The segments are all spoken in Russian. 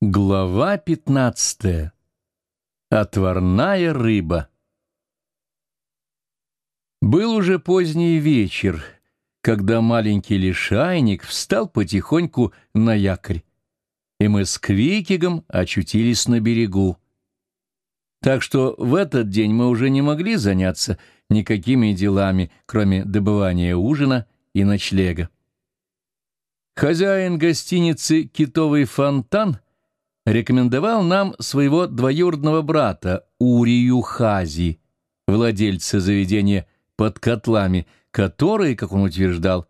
Глава пятнадцатая. Отварная рыба. Был уже поздний вечер, когда маленький лишайник встал потихоньку на якорь, и мы с Квикигом очутились на берегу. Так что в этот день мы уже не могли заняться никакими делами, кроме добывания ужина и ночлега. Хозяин гостиницы «Китовый фонтан» — рекомендовал нам своего двоюродного брата Урию Хази, владельца заведения под котлами, который, как он утверждал,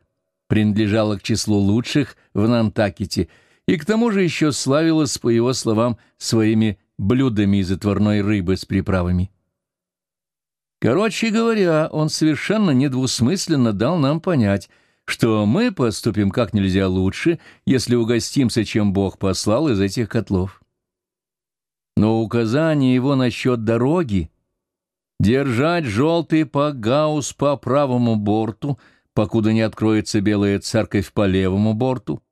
принадлежало к числу лучших в Нантакете и к тому же еще славилась, по его словам, своими блюдами из отварной рыбы с приправами. Короче говоря, он совершенно недвусмысленно дал нам понять — что мы поступим как нельзя лучше, если угостимся, чем Бог послал из этих котлов. Но указание его насчет дороги — держать желтый пагаус по правому борту, покуда не откроется белая церковь по левому борту,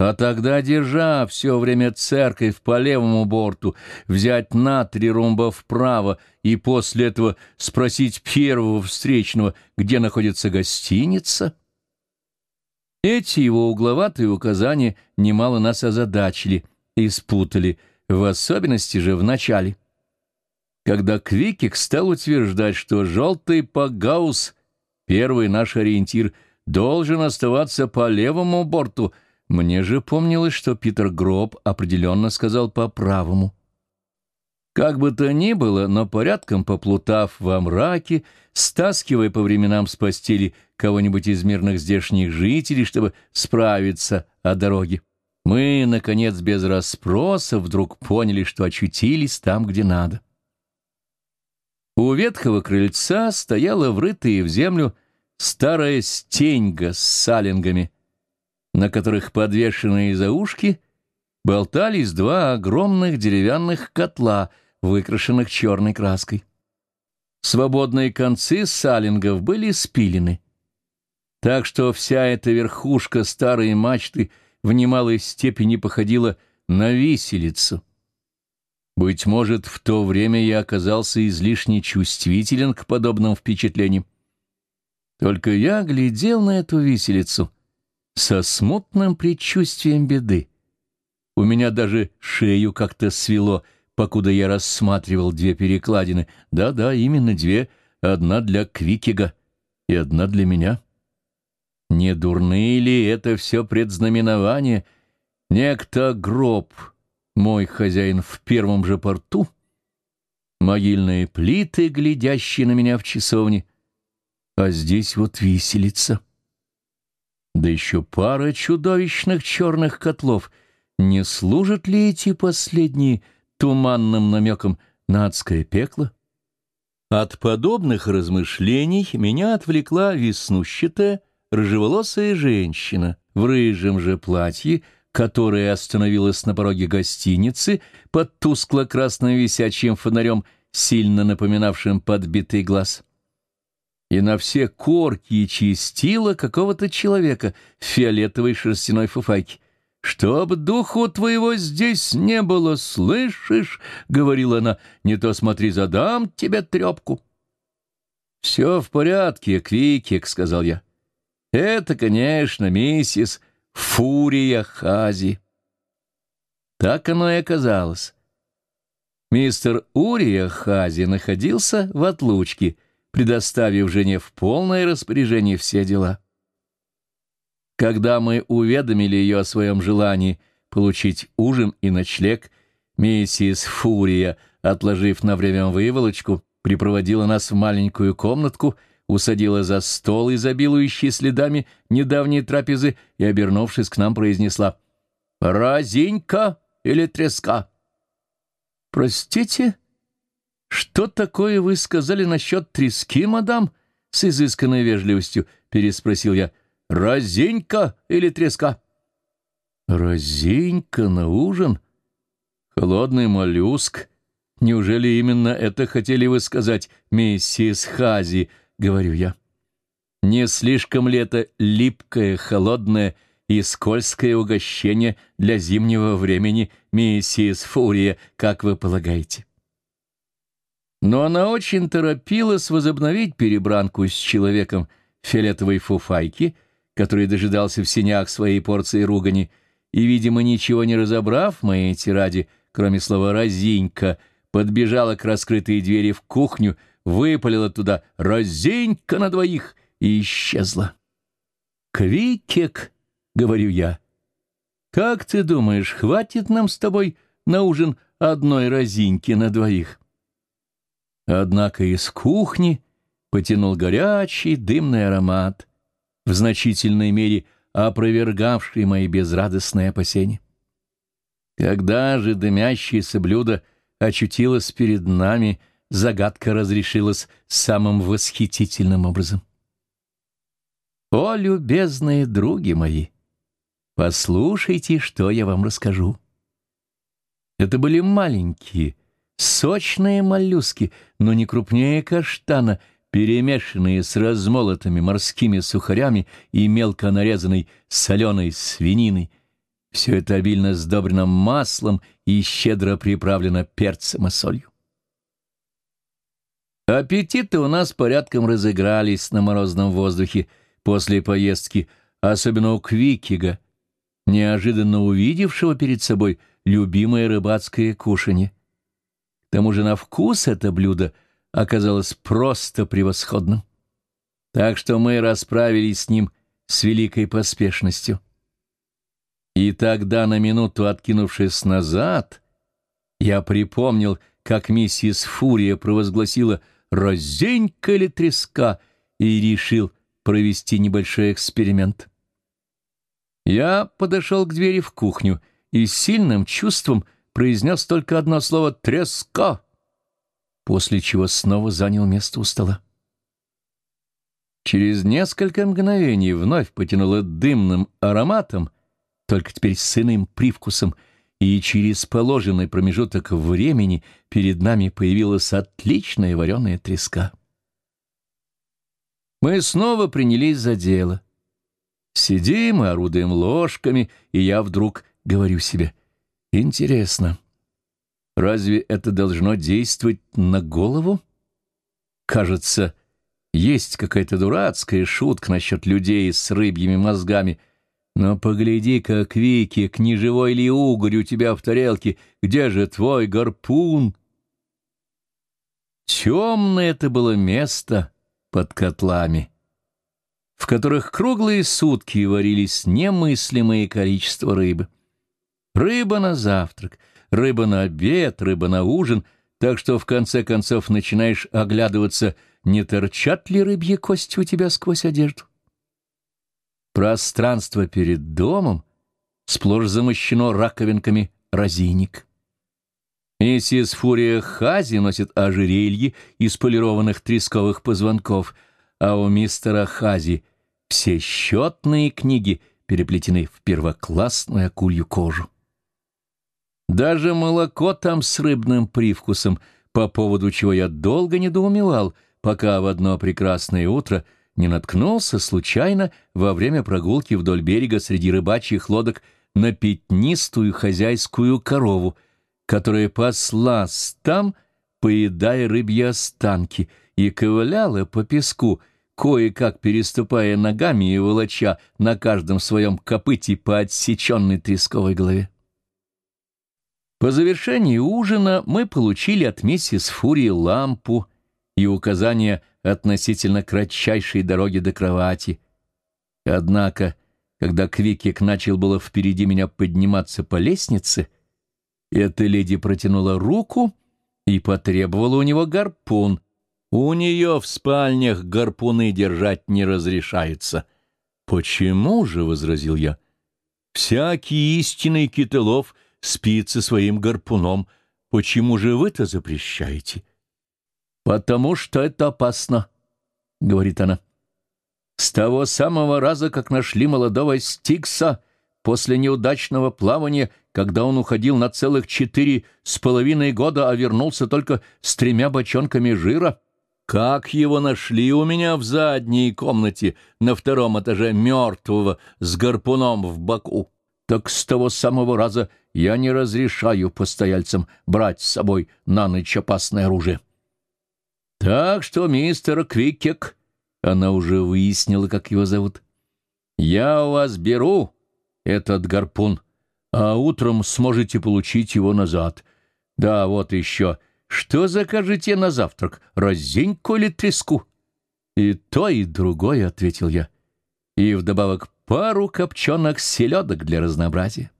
а тогда, держа все время церковь по левому борту, взять на три румба вправо и после этого спросить первого встречного, где находится гостиница — эти его угловатые указания немало нас озадачили и спутали, в особенности же в начале. Когда Квикик стал утверждать, что желтый Пагаус, первый наш ориентир, должен оставаться по левому борту, мне же помнилось, что Питер Гроб определенно сказал по правому. Как бы то ни было, но порядком поплутав во мраке, стаскивая по временам с постели кого-нибудь из мирных здешних жителей, чтобы справиться о дороге, мы, наконец, без расспросов вдруг поняли, что очутились там, где надо. У ветхого крыльца стояла врытая в землю старая стеньга с салингами, на которых, подвешенные за ушки, болтались два огромных деревянных котла — выкрашенных черной краской. Свободные концы салингов были спилены, так что вся эта верхушка старой мачты в немалой степени походила на виселицу. Быть может, в то время я оказался излишне чувствителен к подобным впечатлениям. Только я глядел на эту виселицу со смутным предчувствием беды. У меня даже шею как-то свело — покуда я рассматривал две перекладины. Да-да, именно две. Одна для Квикига и одна для меня. Не дурны ли это все предзнаменование? Некто гроб, мой хозяин в первом же порту, могильные плиты, глядящие на меня в часовне, а здесь вот виселица. Да еще пара чудовищных черных котлов. Не служат ли эти последние туманным намеком на адское пекло? От подобных размышлений меня отвлекла веснущатая, рыжеволосая женщина в рыжем же платье, которая остановилась на пороге гостиницы под тускло-красным висячим фонарем, сильно напоминавшим подбитый глаз. И на все корки чистила какого-то человека в фиолетовой шерстяной фуфайке. «Чтоб духу твоего здесь не было, слышишь?» — говорила она. «Не то смотри, задам тебе трепку». «Все в порядке, Квикик», — сказал я. «Это, конечно, миссис Фурия Хази». Так оно и оказалось. Мистер Урия Хази находился в отлучке, предоставив жене в полное распоряжение все дела. Когда мы уведомили ее о своем желании получить ужин и ночлег, миссис Фурия, отложив на время выволочку, припроводила нас в маленькую комнатку, усадила за стол, изобилующий следами недавней трапезы, и, обернувшись к нам, произнесла «Разинька или треска?» «Простите, что такое вы сказали насчет трески, мадам?» С изысканной вежливостью переспросил я. Розенька или треска? Розенька на ужин? Холодный моллюск? Неужели именно это хотели вы сказать, миссис Хази, говорю я? Не слишком ли это липкое, холодное и скользкое угощение для зимнего времени, миссис Фурия, как вы полагаете. Но она очень торопилась возобновить перебранку с человеком фиолетовой фуфайки, который дожидался в сенях своей порции ругани, и, видимо, ничего не разобрав моей тираде, кроме слова «разинька», подбежала к раскрытой двери в кухню, выпалила туда «разинька на двоих» и исчезла. «Квикек», — говорю я, — «как ты думаешь, хватит нам с тобой на ужин одной разиньки на двоих?» Однако из кухни потянул горячий дымный аромат, в значительной мере опровергавший мои безрадостные опасения. Когда же дымящееся блюдо очутилось перед нами, загадка разрешилась самым восхитительным образом. О, любезные други мои! Послушайте, что я вам расскажу. Это были маленькие, Сочные моллюски, но не крупнее каштана, перемешанные с размолотыми морскими сухарями и мелко нарезанной соленой свининой. Все это обильно сдобрено маслом и щедро приправлено перцем и солью. Аппетиты у нас порядком разыгрались на морозном воздухе после поездки, особенно у Квикига, неожиданно увидевшего перед собой любимое рыбацкое кушанье. К тому же на вкус это блюдо оказалось просто превосходным. Так что мы расправились с ним с великой поспешностью. И тогда, на минуту откинувшись назад, я припомнил, как миссис Фурия провозгласила «разенька или треска» и решил провести небольшой эксперимент. Я подошел к двери в кухню и сильным чувством — произнес только одно слово «треска», после чего снова занял место у стола. Через несколько мгновений вновь потянуло дымным ароматом, только теперь с иным привкусом, и через положенный промежуток времени перед нами появилась отличная вареная треска. Мы снова принялись за дело. Сидим и орудуем ложками, и я вдруг говорю себе, Интересно, разве это должно действовать на голову? Кажется, есть какая-то дурацкая шутка насчет людей с рыбьими мозгами. Но погляди, как Вики, к неживой ли угорь у тебя в тарелке, где же твой гарпун? Темное это было место под котлами, в которых круглые сутки варились немыслимое количество рыбы. Рыба на завтрак, рыба на обед, рыба на ужин, так что в конце концов начинаешь оглядываться, не торчат ли рыбьи кости у тебя сквозь одежду. Пространство перед домом сплошь замощено раковинками розиник. Миссис Фурия Хази носит ожерелье из полированных тресковых позвонков, а у мистера Хази все счетные книги переплетены в первоклассную акулью кожу. Даже молоко там с рыбным привкусом, по поводу чего я долго недоумевал, пока в одно прекрасное утро не наткнулся случайно во время прогулки вдоль берега среди рыбачьих лодок на пятнистую хозяйскую корову, которая паслась там, поедая рыбьи останки, и ковыляла по песку, кое-как переступая ногами и волоча на каждом своем копыте по отсеченной тресковой голове. По завершении ужина мы получили от миссис Фури лампу и указания относительно кратчайшей дороги до кровати. Однако, когда Квикик начал было впереди меня подниматься по лестнице, эта леди протянула руку и потребовала у него гарпун. У нее в спальнях гарпуны держать не разрешается. «Почему же?» — возразил я. «Всякий истинный китылов — спит со своим гарпуном. Почему же вы-то запрещаете? — Потому что это опасно, — говорит она. С того самого раза, как нашли молодого Стикса после неудачного плавания, когда он уходил на целых четыре с половиной года, а вернулся только с тремя бочонками жира, как его нашли у меня в задней комнате на втором этаже мертвого с гарпуном в боку, так с того самого раза я не разрешаю постояльцам брать с собой на ночь опасное оружие. Так что, мистер Квикек, она уже выяснила, как его зовут, я у вас беру этот гарпун, а утром сможете получить его назад. Да, вот еще. Что закажете на завтрак, розеньку или треску? И то, и другое, — ответил я. И вдобавок пару копченых селедок для разнообразия.